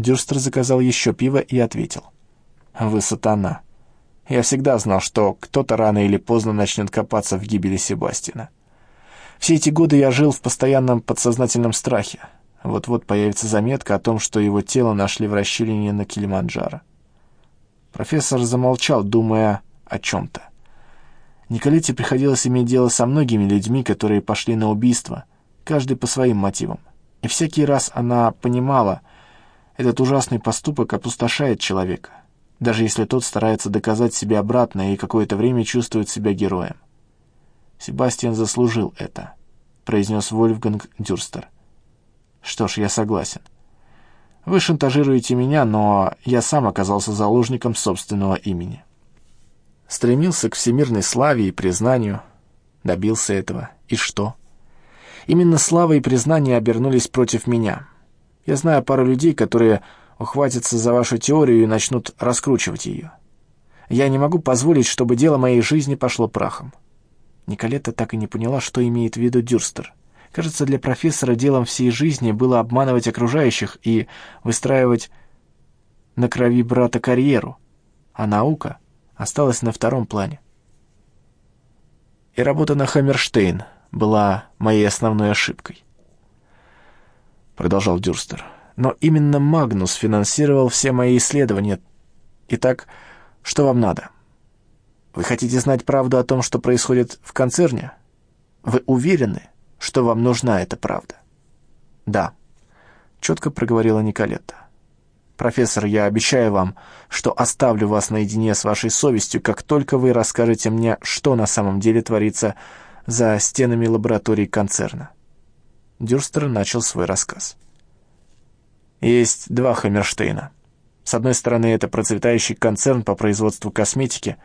Дюрстер заказал еще пиво и ответил. «Вы сатана. Я всегда знал, что кто-то рано или поздно начнет копаться в гибели Себастина. Все эти годы я жил в постоянном подсознательном страхе. Вот-вот появится заметка о том, что его тело нашли в расщелине на Килиманджаро. Профессор замолчал, думая о чем-то. Николете приходилось иметь дело со многими людьми, которые пошли на убийство, каждый по своим мотивам. И всякий раз она понимала, этот ужасный поступок опустошает человека, даже если тот старается доказать себе обратно и какое-то время чувствует себя героем. «Себастьян заслужил это», — произнес Вольфганг Дюрстер. «Что ж, я согласен. Вы шантажируете меня, но я сам оказался заложником собственного имени. Стремился к всемирной славе и признанию, добился этого. И что?» Именно слава и признание обернулись против меня. Я знаю пару людей, которые ухватятся за вашу теорию и начнут раскручивать ее. Я не могу позволить, чтобы дело моей жизни пошло прахом. Николета так и не поняла, что имеет в виду Дюрстер. Кажется, для профессора делом всей жизни было обманывать окружающих и выстраивать на крови брата карьеру, а наука осталась на втором плане. И работа на Хаммерштейн — была моей основной ошибкой. Продолжал Дюрстер. Но именно Магнус финансировал все мои исследования. Итак, что вам надо? Вы хотите знать правду о том, что происходит в концерне? Вы уверены, что вам нужна эта правда? Да, четко проговорила Николетта. «Профессор, я обещаю вам, что оставлю вас наедине с вашей совестью, как только вы расскажете мне, что на самом деле творится за стенами лаборатории концерна. Дюрстер начал свой рассказ. Есть два Хаммерштейна. С одной стороны, это процветающий концерн по производству косметики,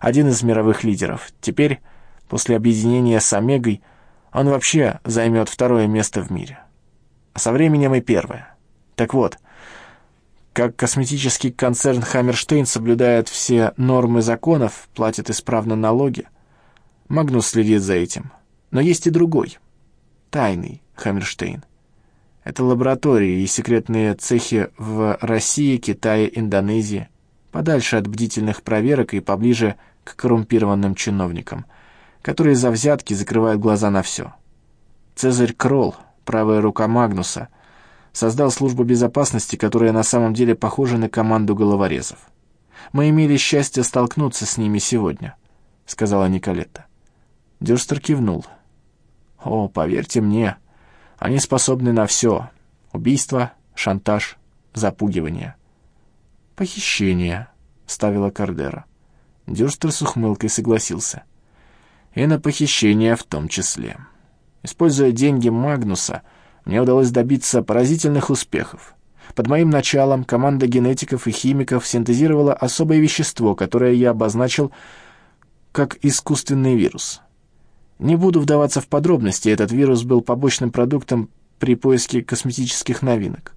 один из мировых лидеров. Теперь, после объединения с Омегой, он вообще займет второе место в мире. А со временем и первое. Так вот, как косметический концерн Хаммерштейн соблюдает все нормы законов, платит исправно налоги, Магнус следит за этим. Но есть и другой. Тайный Хаммерштейн. Это лаборатории и секретные цехи в России, Китае, Индонезии. Подальше от бдительных проверок и поближе к коррумпированным чиновникам, которые за взятки закрывают глаза на все. Цезарь Кролл, правая рука Магнуса, создал службу безопасности, которая на самом деле похожа на команду головорезов. «Мы имели счастье столкнуться с ними сегодня», — сказала Николетта. Дюрстер кивнул. «О, поверьте мне, они способны на все. Убийство, шантаж, запугивание». «Похищение», — ставила Кардера. Дюрстер с ухмылкой согласился. «И на похищение в том числе. Используя деньги Магнуса, мне удалось добиться поразительных успехов. Под моим началом команда генетиков и химиков синтезировала особое вещество, которое я обозначил как искусственный вирус. Не буду вдаваться в подробности, этот вирус был побочным продуктом при поиске косметических новинок.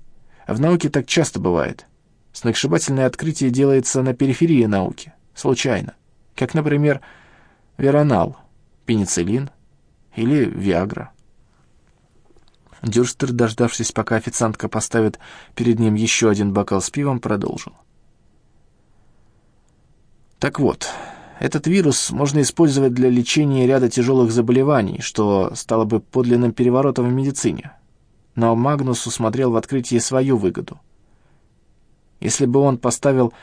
В науке так часто бывает. Сногсшибательное открытие делается на периферии науки, случайно. Как, например, веронал, пенициллин или виагра. Дюрстер, дождавшись, пока официантка поставит перед ним еще один бокал с пивом, продолжил. «Так вот, этот вирус можно использовать для лечения ряда тяжелых заболеваний, что стало бы подлинным переворотом в медицине. Но Магнус усмотрел в открытии свою выгоду. Если бы он поставил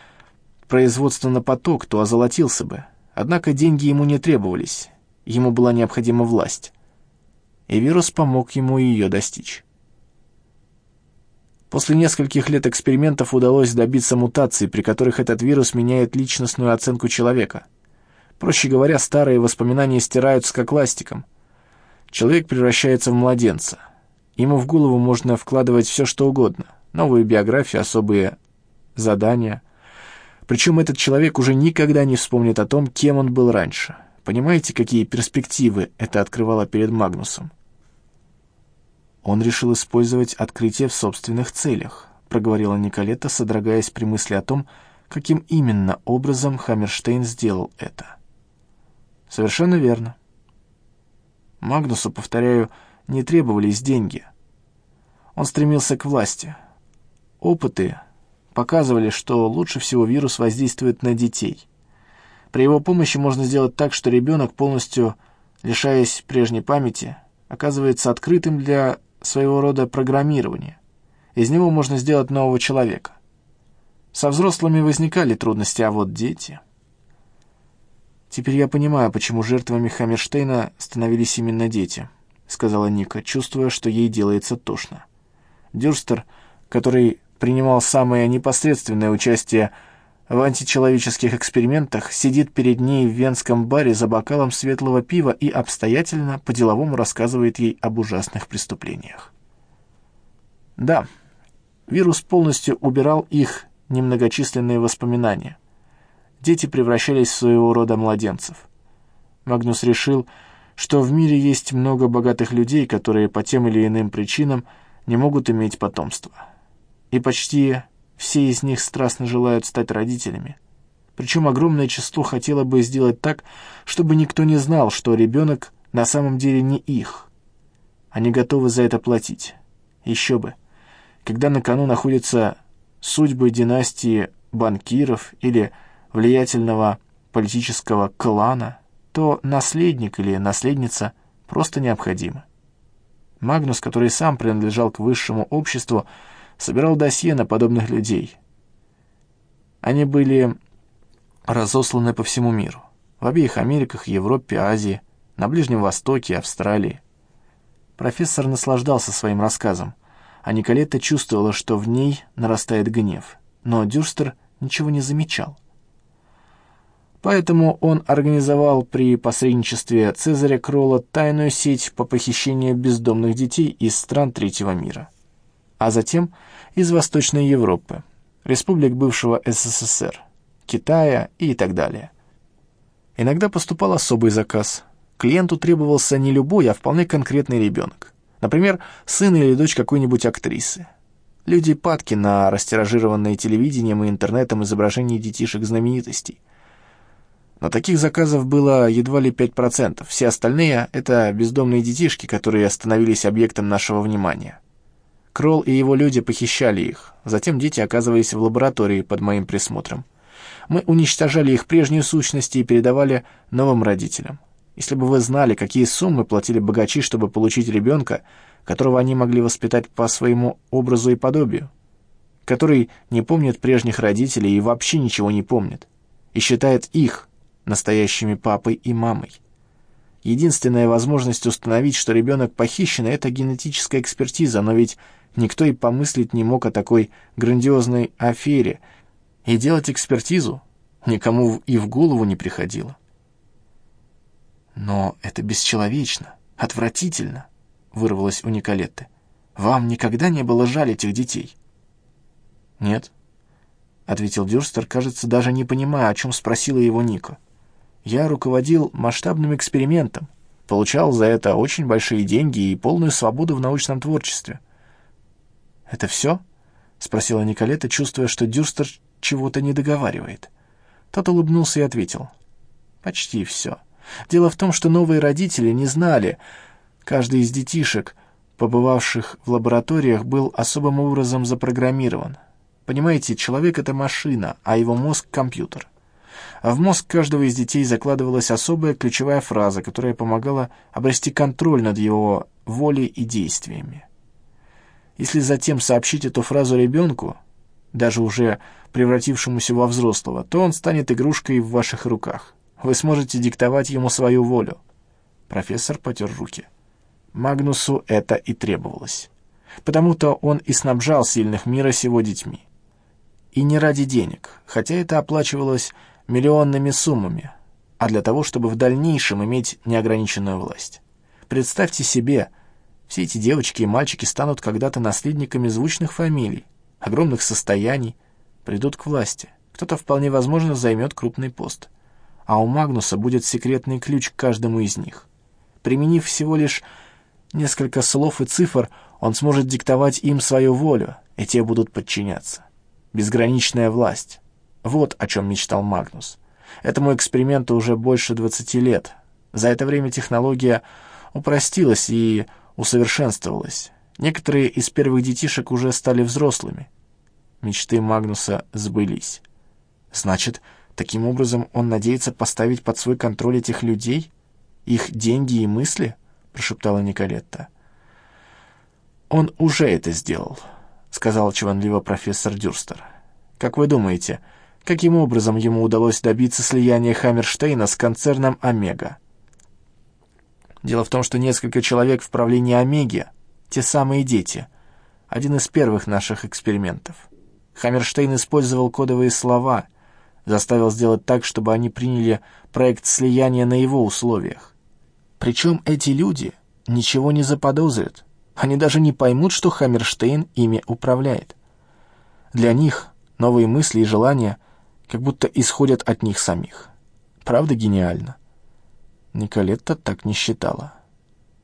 производство на поток, то озолотился бы. Однако деньги ему не требовались, ему была необходима власть. И вирус помог ему ее достичь. После нескольких лет экспериментов удалось добиться мутаций, при которых этот вирус меняет личностную оценку человека — Проще говоря, старые воспоминания стираются как ластиком. Человек превращается в младенца. Ему в голову можно вкладывать все, что угодно. Новую биографию, особые задания. Причем этот человек уже никогда не вспомнит о том, кем он был раньше. Понимаете, какие перспективы это открывало перед Магнусом? Он решил использовать открытие в собственных целях, проговорила Николета, содрогаясь при мысли о том, каким именно образом Хаммерштейн сделал это. Совершенно верно. Магнусу, повторяю, не требовались деньги. Он стремился к власти. опыты показывали, что лучше всего вирус воздействует на детей. При его помощи можно сделать так, что ребенок, полностью лишаясь прежней памяти, оказывается открытым для своего рода программирования. Из него можно сделать нового человека. Со взрослыми возникали трудности, а вот дети... «Теперь я понимаю, почему жертвами Хаммерштейна становились именно дети», — сказала Ника, чувствуя, что ей делается тошно. Дюрстер, который принимал самое непосредственное участие в античеловеческих экспериментах, сидит перед ней в венском баре за бокалом светлого пива и обстоятельно по-деловому рассказывает ей об ужасных преступлениях. Да, вирус полностью убирал их немногочисленные воспоминания. Дети превращались в своего рода младенцев. Магнус решил, что в мире есть много богатых людей, которые по тем или иным причинам не могут иметь потомства. И почти все из них страстно желают стать родителями. Причем огромное число хотело бы сделать так, чтобы никто не знал, что ребенок на самом деле не их. Они готовы за это платить. Еще бы. Когда на кону находятся судьбы династии банкиров или влиятельного политического клана, то наследник или наследница просто необходимы. Магнус, который сам принадлежал к высшему обществу, собирал досье на подобных людей. Они были разосланы по всему миру. В обеих Америках, Европе, Азии, на Ближнем Востоке, Австралии. Профессор наслаждался своим рассказом, а Николетта чувствовала, что в ней нарастает гнев. Но Дюрстер ничего не замечал. Поэтому он организовал при посредничестве Цезаря Кролла тайную сеть по похищению бездомных детей из стран третьего мира, а затем из Восточной Европы, республик бывшего СССР, Китая и так далее. Иногда поступал особый заказ. Клиенту требовался не любой, а вполне конкретный ребенок. Например, сын или дочь какой-нибудь актрисы. Люди падки на растиражированное телевидением и интернетом изображения детишек знаменитостей – но таких заказов было едва ли 5%. Все остальные — это бездомные детишки, которые становились объектом нашего внимания. Кролл и его люди похищали их. Затем дети оказывались в лаборатории под моим присмотром. Мы уничтожали их прежнюю сущность и передавали новым родителям. Если бы вы знали, какие суммы платили богачи, чтобы получить ребенка, которого они могли воспитать по своему образу и подобию, который не помнит прежних родителей и вообще ничего не помнит, и считает их настоящими папой и мамой. Единственная возможность установить, что ребенок похищен, это генетическая экспертиза, но ведь никто и помыслить не мог о такой грандиозной афере, и делать экспертизу никому и в голову не приходило. «Но это бесчеловечно, отвратительно», — вырвалось у Николетты. «Вам никогда не было жаль этих детей?» «Нет», — ответил Дюрстер, кажется, даже не понимая, о чем спросила его Ника. Я руководил масштабным экспериментом, получал за это очень большие деньги и полную свободу в научном творчестве. «Это все?» — спросила Николета, чувствуя, что Дюрстер чего-то не договаривает. Тот улыбнулся и ответил. «Почти все. Дело в том, что новые родители не знали. Каждый из детишек, побывавших в лабораториях, был особым образом запрограммирован. Понимаете, человек — это машина, а его мозг — компьютер в мозг каждого из детей закладывалась особая ключевая фраза, которая помогала обрести контроль над его волей и действиями. Если затем сообщить эту фразу ребенку, даже уже превратившемуся во взрослого, то он станет игрушкой в ваших руках. Вы сможете диктовать ему свою волю. Профессор потер руки. Магнусу это и требовалось. Потому-то он и снабжал сильных мира сего детьми. И не ради денег, хотя это оплачивалось миллионными суммами, а для того, чтобы в дальнейшем иметь неограниченную власть. Представьте себе, все эти девочки и мальчики станут когда-то наследниками звучных фамилий, огромных состояний, придут к власти. Кто-то вполне возможно займет крупный пост. А у Магнуса будет секретный ключ к каждому из них. Применив всего лишь несколько слов и цифр, он сможет диктовать им свою волю, и те будут подчиняться. Безграничная власть. Вот о чем мечтал Магнус. Этому эксперименту уже больше 20 лет. За это время технология упростилась и усовершенствовалась. Некоторые из первых детишек уже стали взрослыми. мечты Магнуса сбылись. Значит, таким образом он надеется поставить под свой контроль этих людей, их деньги и мысли? прошептала Николетта. Он уже это сделал, сказал чванливо профессор Дюрстер. Как вы думаете, каким образом ему удалось добиться слияния Хаммерштейна с концерном Омега? Дело в том, что несколько человек в правлении Омеги, те самые дети, один из первых наших экспериментов. Хаммерштейн использовал кодовые слова, заставил сделать так, чтобы они приняли проект слияния на его условиях. Причем эти люди ничего не заподозрят, они даже не поймут, что Хаммерштейн ими управляет. Для них новые мысли и желания как будто исходят от них самих. Правда гениально? Николетта так не считала.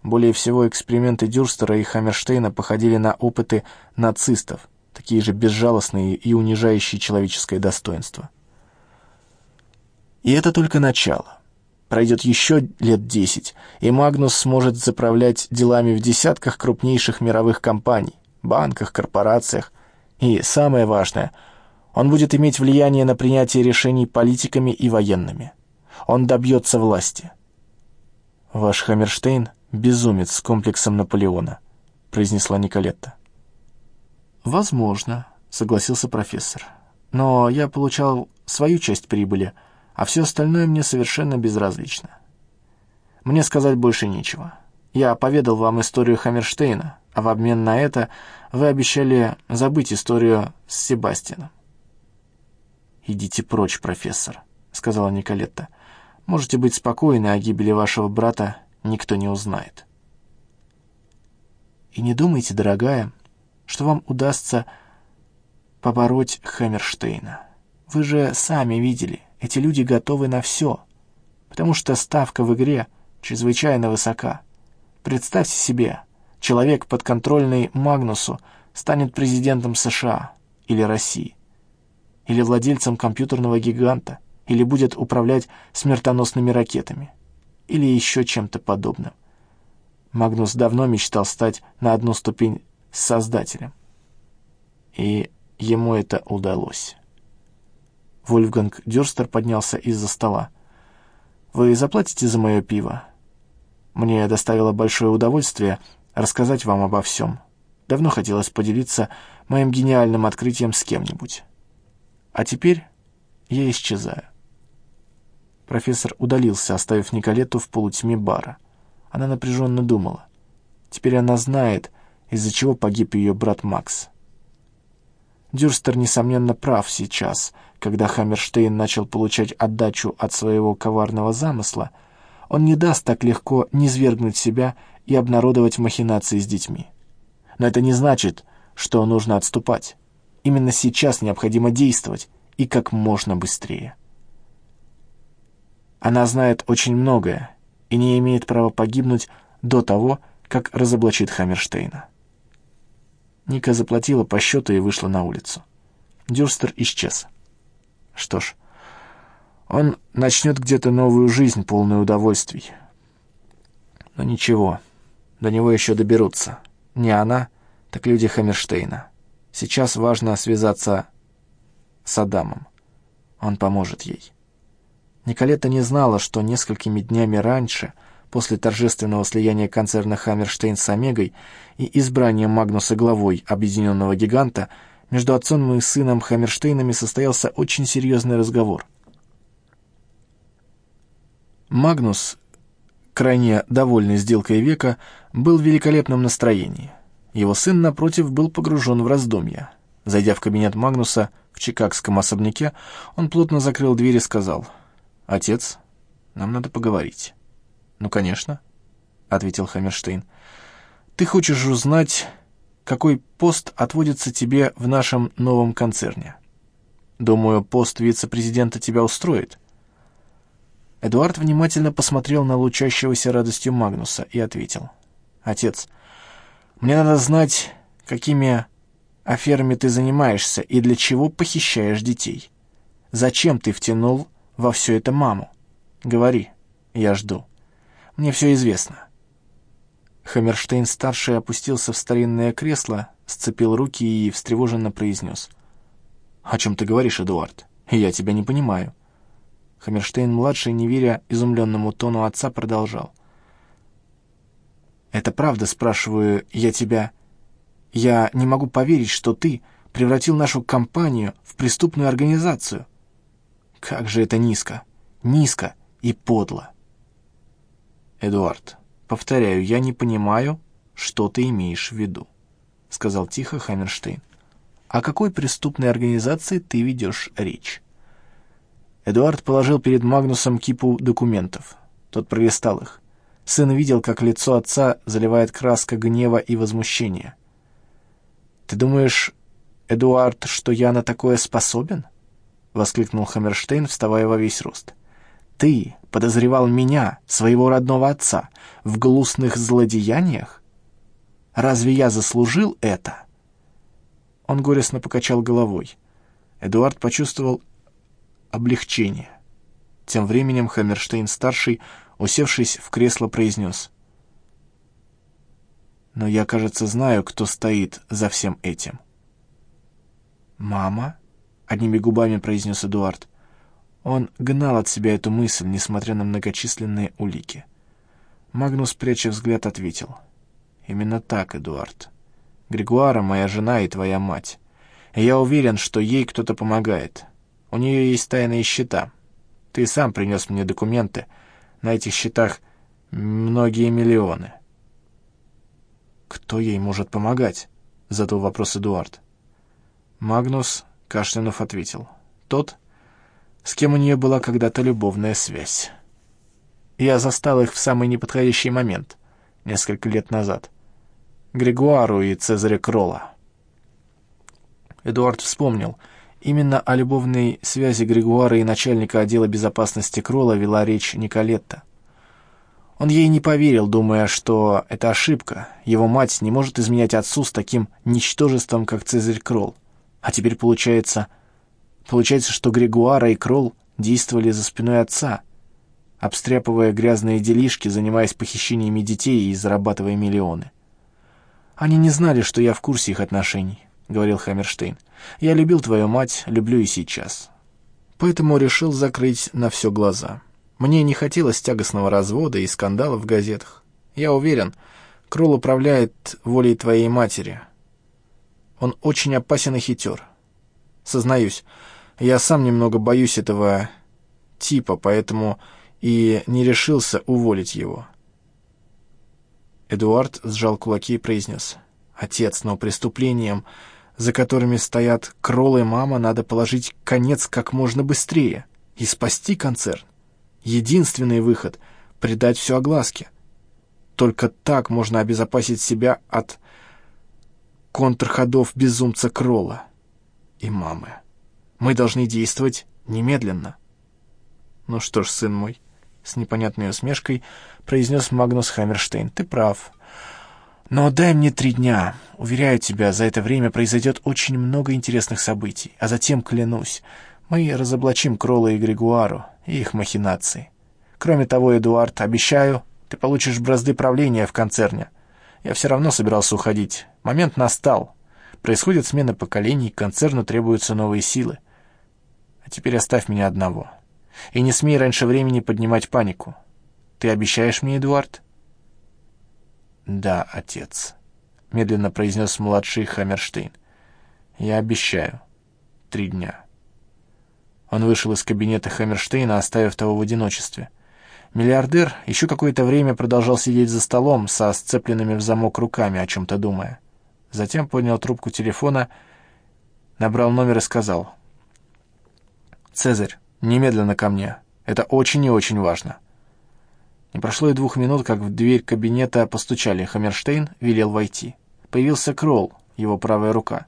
Более всего эксперименты Дюрстера и Хаммерштейна походили на опыты нацистов, такие же безжалостные и унижающие человеческое достоинство. И это только начало. Пройдет еще лет десять, и Магнус сможет заправлять делами в десятках крупнейших мировых компаний, банках, корпорациях. И самое важное, он будет иметь влияние на принятие решений политиками и военными. Он добьется власти. «Ваш Хаммерштейн — безумец с комплексом Наполеона», — произнесла Николетта. «Возможно», — согласился профессор. «Но я получал свою часть прибыли — а все остальное мне совершенно безразлично. Мне сказать больше нечего. Я поведал вам историю Хаммерштейна, а в обмен на это вы обещали забыть историю с Себастьяном. «Идите прочь, профессор», — сказала Николетта. «Можете быть спокойны, о гибели вашего брата никто не узнает». «И не думайте, дорогая, что вам удастся побороть Хаммерштейна. Вы же сами видели, эти люди готовы на все, потому что ставка в игре чрезвычайно высока. Представьте себе, человек, подконтрольный Магнусу, станет президентом США или России, или владельцем компьютерного гиганта, или будет управлять смертоносными ракетами, или еще чем-то подобным. Магнус давно мечтал стать на одну ступень с Создателем. И ему это удалось. Вольфганг Дюрстер поднялся из-за стола. «Вы заплатите за мое пиво?» «Мне доставило большое удовольствие рассказать вам обо всем. Давно хотелось поделиться моим гениальным открытием с кем-нибудь. А теперь я исчезаю». Профессор удалился, оставив Николетту в полутьме бара. Она напряженно думала. Теперь она знает, из-за чего погиб ее брат Макс. Дюрстер, несомненно, прав сейчас, когда Хаммерштейн начал получать отдачу от своего коварного замысла. Он не даст так легко низвергнуть себя и обнародовать махинации с детьми. Но это не значит, что нужно отступать. Именно сейчас необходимо действовать, и как можно быстрее. Она знает очень многое и не имеет права погибнуть до того, как разоблачит Хаммерштейна. Ника заплатила по счету и вышла на улицу. Дюрстер исчез. Что ж, он начнет где-то новую жизнь, полную удовольствий. Но ничего, до него еще доберутся. Не она, так люди Хаммерштейна. Сейчас важно связаться с Адамом. Он поможет ей. Николета не знала, что несколькими днями раньше после торжественного слияния концерна «Хаммерштейн» с «Омегой» и избрания Магнуса главой объединенного гиганта, между отцом и сыном Хаммерштейнами состоялся очень серьезный разговор. Магнус, крайне довольный сделкой века, был в великолепном настроении. Его сын, напротив, был погружен в раздумья. Зайдя в кабинет Магнуса в чикагском особняке, он плотно закрыл дверь и сказал, «Отец, нам надо поговорить». «Ну, конечно», — ответил Хаммерштейн. «Ты хочешь узнать, какой пост отводится тебе в нашем новом концерне? Думаю, пост вице-президента тебя устроит». Эдуард внимательно посмотрел на лучащегося радостью Магнуса и ответил. «Отец, мне надо знать, какими аферами ты занимаешься и для чего похищаешь детей. Зачем ты втянул во все это маму? Говори, я жду». Мне все известно». Хаммерштейн-старший опустился в старинное кресло, сцепил руки и встревоженно произнес. «О чем ты говоришь, Эдуард? Я тебя не понимаю». Хаммерштейн-младший, не веря изумленному тону отца, продолжал. «Это правда, спрашиваю я тебя. Я не могу поверить, что ты превратил нашу компанию в преступную организацию. Как же это низко, низко и подло». «Эдуард, повторяю, я не понимаю, что ты имеешь в виду», — сказал тихо Хаммерштейн. «О какой преступной организации ты ведешь речь?» Эдуард положил перед Магнусом кипу документов. Тот пролистал их. Сын видел, как лицо отца заливает краска гнева и возмущения. «Ты думаешь, Эдуард, что я на такое способен?» — воскликнул Хаммерштейн, вставая во весь рост. «Ты подозревал меня, своего родного отца, в гнусных злодеяниях? Разве я заслужил это?» Он горестно покачал головой. Эдуард почувствовал облегчение. Тем временем Хаммерштейн-старший, усевшись в кресло, произнес. «Но я, кажется, знаю, кто стоит за всем этим». «Мама?» — одними губами произнес Эдуард. Он гнал от себя эту мысль, несмотря на многочисленные улики. Магнус, пряча взгляд, ответил. «Именно так, Эдуард. Григуара — моя жена и твоя мать. Я уверен, что ей кто-то помогает. У нее есть тайные счета. Ты сам принес мне документы. На этих счетах многие миллионы. «Кто ей может помогать?» — задал вопрос Эдуард. Магнус, кашлянув, ответил. «Тот, с кем у нее была когда-то любовная связь. Я застал их в самый неподходящий момент, несколько лет назад. Григуару и Цезаря Кролла». Эдуард вспомнил — Именно о любовной связи Григуара и начальника отдела безопасности Кролла вела речь Николетта. Он ей не поверил, думая, что это ошибка. Его мать не может изменять отцу с таким ничтожеством, как Цезарь Кролл. А теперь получается... Получается, что Григуара и Кролл действовали за спиной отца, обстряпывая грязные делишки, занимаясь похищениями детей и зарабатывая миллионы. Они не знали, что я в курсе их отношений. — говорил Хаммерштейн. «Я любил твою мать, люблю и сейчас. Поэтому решил закрыть на все глаза. Мне не хотелось тягостного развода и скандалов в газетах. Я уверен, Кролл управляет волей твоей матери. Он очень опасен и хитер. Сознаюсь, я сам немного боюсь этого типа, поэтому и не решился уволить его». Эдуард сжал кулаки и произнес. «Отец, но преступлением за которыми стоят Кролл и мама, надо положить конец как можно быстрее и спасти концерн. Единственный выход — придать все огласке. Только так можно обезопасить себя от контрходов безумца Кролла и мамы. Мы должны действовать немедленно. Ну что ж, сын мой, с непонятной усмешкой произнес Магнус Хаммерштейн, ты прав. Но дай мне три дня. Уверяю тебя, за это время произойдет очень много интересных событий. А затем, клянусь, мы разоблачим Кролла и Григуару и их махинации. Кроме того, Эдуард, обещаю, ты получишь бразды правления в концерне. Я все равно собирался уходить. Момент настал. Происходит смена поколений, концерну требуются новые силы. А теперь оставь меня одного. И не смей раньше времени поднимать панику. Ты обещаешь мне, Эдуард?» «Да, отец», — медленно произнес младший Хаммерштейн. «Я обещаю. Три дня». Он вышел из кабинета Хаммерштейна, оставив того в одиночестве. Миллиардер еще какое-то время продолжал сидеть за столом со сцепленными в замок руками, о чем-то думая. Затем поднял трубку телефона, набрал номер и сказал. «Цезарь, немедленно ко мне. Это очень и очень важно». Не прошло и двух минут, как в дверь кабинета постучали. Хаммерштейн велел войти. Появился Кролл, его правая рука.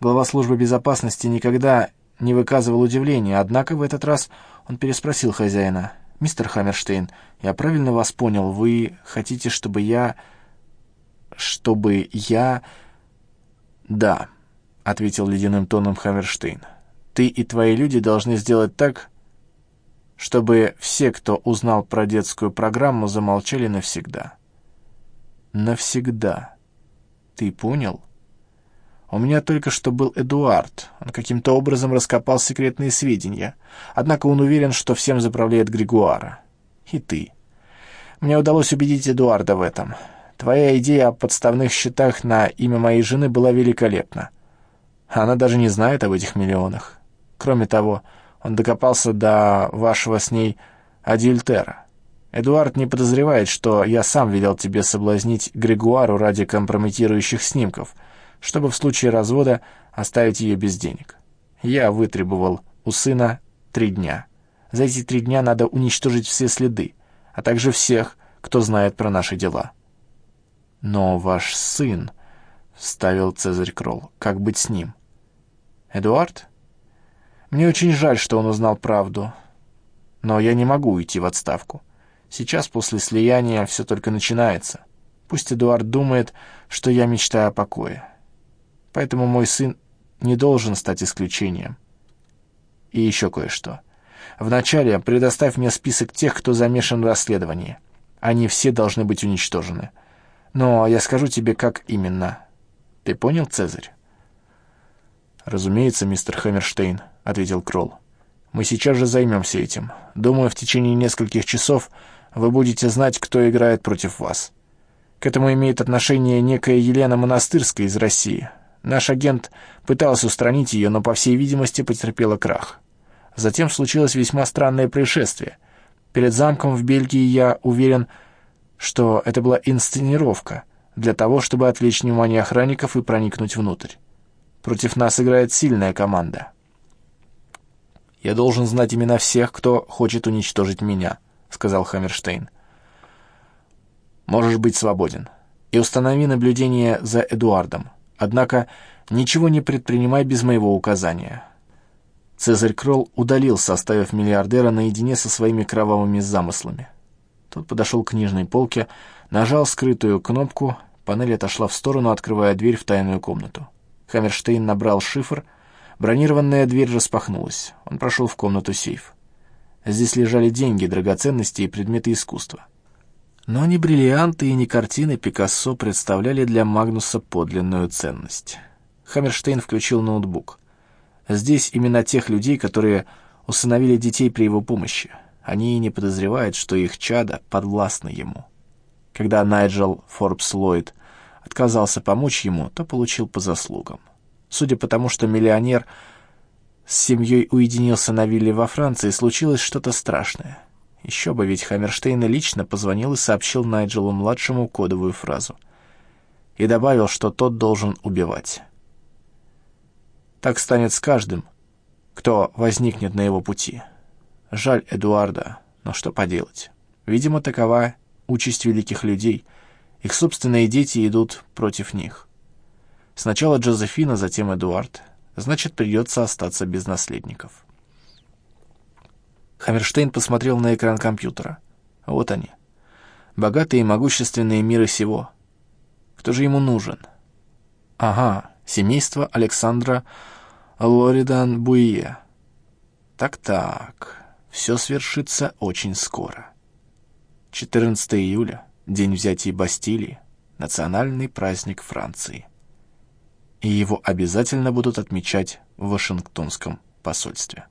Глава службы безопасности никогда не выказывал удивления, однако в этот раз он переспросил хозяина. «Мистер Хаммерштейн, я правильно вас понял, вы хотите, чтобы я... чтобы я...» «Да», — ответил ледяным тоном Хаммерштейн. «Ты и твои люди должны сделать так, чтобы все, кто узнал про детскую программу, замолчали навсегда. Навсегда. Ты понял? У меня только что был Эдуард. Он каким-то образом раскопал секретные сведения. Однако он уверен, что всем заправляет Григуара. И ты. Мне удалось убедить Эдуарда в этом. Твоя идея о подставных счетах на имя моей жены была великолепна. Она даже не знает об этих миллионах. Кроме того, он докопался до вашего с ней адюльтера. Эдуард не подозревает, что я сам велел тебе соблазнить Григуару ради компрометирующих снимков — чтобы в случае развода оставить ее без денег. Я вытребовал у сына три дня. За эти три дня надо уничтожить все следы, а также всех, кто знает про наши дела. «Но ваш сын...» — вставил Цезарь Кролл. «Как быть с ним?» «Эдуард?» «Мне очень жаль, что он узнал правду. Но я не могу уйти в отставку. Сейчас, после слияния, все только начинается. Пусть Эдуард думает, что я мечтаю о покое. Поэтому мой сын не должен стать исключением. И еще кое-что. Вначале предоставь мне список тех, кто замешан в расследовании. Они все должны быть уничтожены. Но я скажу тебе, как именно. Ты понял, Цезарь? «Разумеется, мистер Хаммерштейн», — ответил Кролл. «Мы сейчас же займемся этим. Думаю, в течение нескольких часов вы будете знать, кто играет против вас. К этому имеет отношение некая Елена Монастырская из России. Наш агент пытался устранить ее, но, по всей видимости, потерпела крах. Затем случилось весьма странное происшествие. Перед замком в Бельгии я уверен, что это была инсценировка для того, чтобы отвлечь внимание охранников и проникнуть внутрь. Против нас играет сильная команда. «Я должен знать имена всех, кто хочет уничтожить меня», — сказал Хаммерштейн. «Можешь быть свободен. И установи наблюдение за Эдуардом. Однако ничего не предпринимай без моего указания». Цезарь Кролл удалился, оставив миллиардера наедине со своими кровавыми замыслами. Тот подошел к книжной полке, нажал скрытую кнопку, панель отошла в сторону, открывая дверь в тайную комнату. Хаммерштейн набрал шифр, бронированная дверь распахнулась. Он прошел в комнату сейф. Здесь лежали деньги, драгоценности и предметы искусства. Но ни бриллианты и ни картины Пикассо представляли для Магнуса подлинную ценность. Хаммерштейн включил ноутбук. Здесь имена тех людей, которые усыновили детей при его помощи. Они и не подозревают, что их чада подвластны ему. Когда Найджел Форбс Ллойд отказался помочь ему, то получил по заслугам. Судя по тому, что миллионер с семьей уединился на вилле во Франции, случилось что-то страшное — еще бы, ведь Хаммерштейн лично позвонил и сообщил Найджелу-младшему кодовую фразу. И добавил, что тот должен убивать. Так станет с каждым, кто возникнет на его пути. Жаль Эдуарда, но что поделать. Видимо, такова участь великих людей. Их собственные дети идут против них. Сначала Джозефина, затем Эдуард. Значит, придется остаться без наследников. Хаммерштейн посмотрел на экран компьютера. Вот они. Богатые и могущественные миры сего. Кто же ему нужен? Ага, семейство Александра Лоридан Буие. Так-так, все свершится очень скоро. 14 июля, день взятия Бастилии, национальный праздник Франции. И его обязательно будут отмечать в Вашингтонском посольстве.